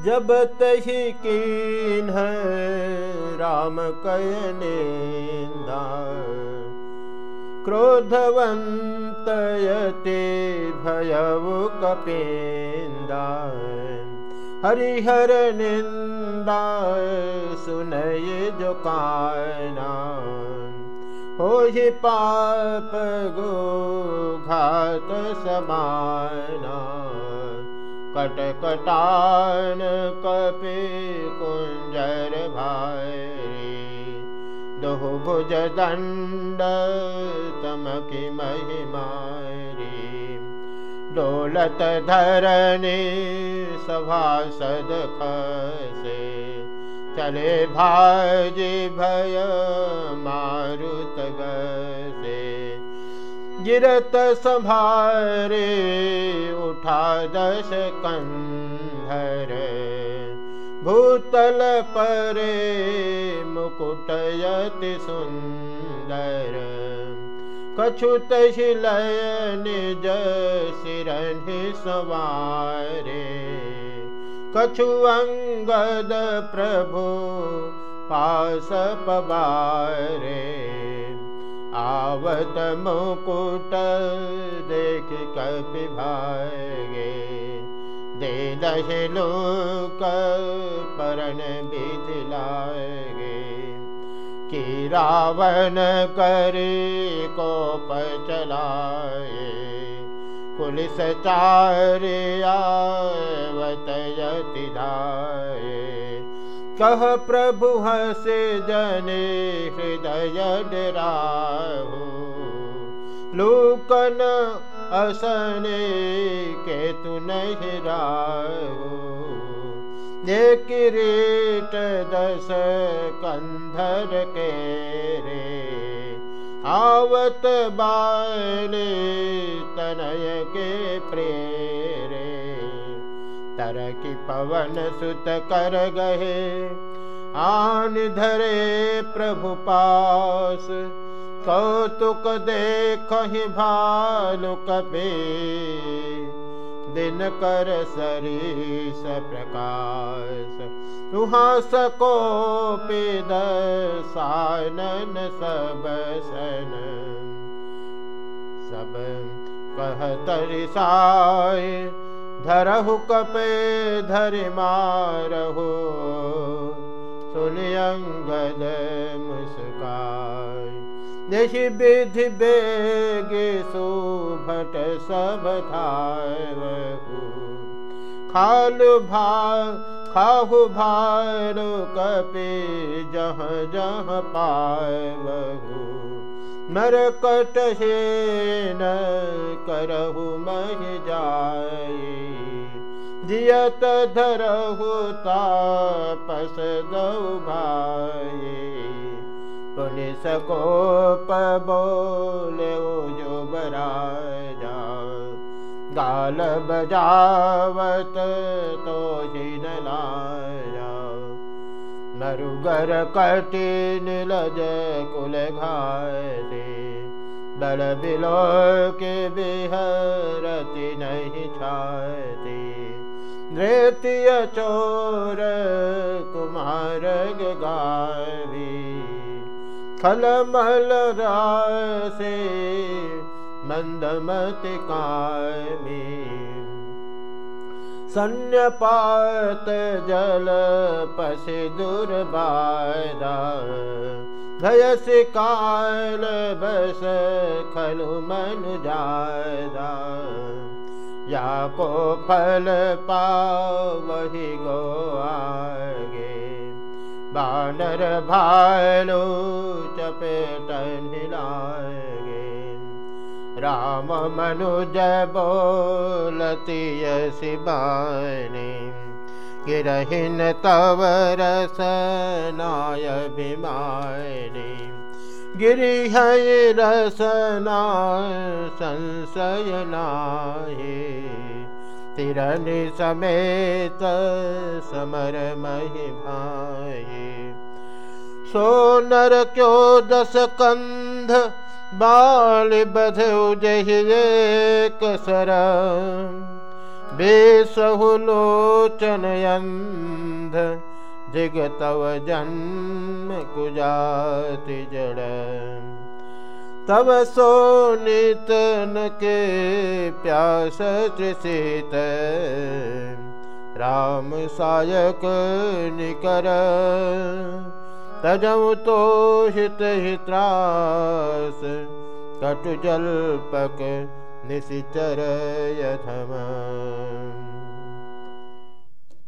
जब तही कीन भयवु कपेन्दा हरिहर निन्दा सुनय कायना। हो ही पाप गो घात समाना कटकटान कपि कुञ्जर भाई दोह भुज दण्ड तमकि महिमारी डोलत धरने सभासद खसे। चले भाजी भय मारुत गसे गिरत संभारे उठा दश कंधर। भूतल परे मुकुटयति सुंदर। कछुत शिलय निज सिरहि सवारे। कछु अंगद प्रभु पास पवारे आवत मुकुट देख कपि भागे। दे दश लोक परन बिजलागे कि रावण करे कोप चलाए। पुलिस चार्यावत कह प्रभु हसे जने हृदय डराहु लूकन असने के तु नहीं राहु ये किरीट दस कंधर के रे। आवत बाले तनय के प्रेरे तर की पवन सुत कर गहे आन धरे प्रभु पास, कौतुक देख भालु कपे। दिन कर सरीस प्रकाश तुहाँ सको पिद सानन सब सन। सब कहतरि साय धरहु कपे धरि मारहु। सुनियंगद मुस्काय। देहि विधि बेगे सुभट सब धावहु खालु भा खाहु भार कपे जह जह पावहु नरकट हे न करहु मह जाए जियत धरहु तापस दौ भाए पुनि सकोप बोले जो बराजा गाल बजावत तो ही लाया मरुगर कटी निलज कुल बल बिलो के बिहरति नहीं चोर कुमार गावी खलमल रासे मंदमति कामी सन्यपात जल पसि दुर्बादा भयस काल बस खलु मनु जादा या को फल पावहि गो आगे। बानर भालो चपेटन हिलागे राम मनुज बोलती शिवानी गिरहिन तव रसनाय भिमानी गिरिह रसना संशय नाये तिरनि समेत समर महिमाये। सोनर क्यो दस कंध बाल बध जहिए कसर बेसहुलोचन अंध जिगतव जन्म कुजाति जड़। तब सोनितन के प्यास त्रिषित राम सायक निकर। तजऊ तो हित हित्रास कटु पक निशिचर यथम।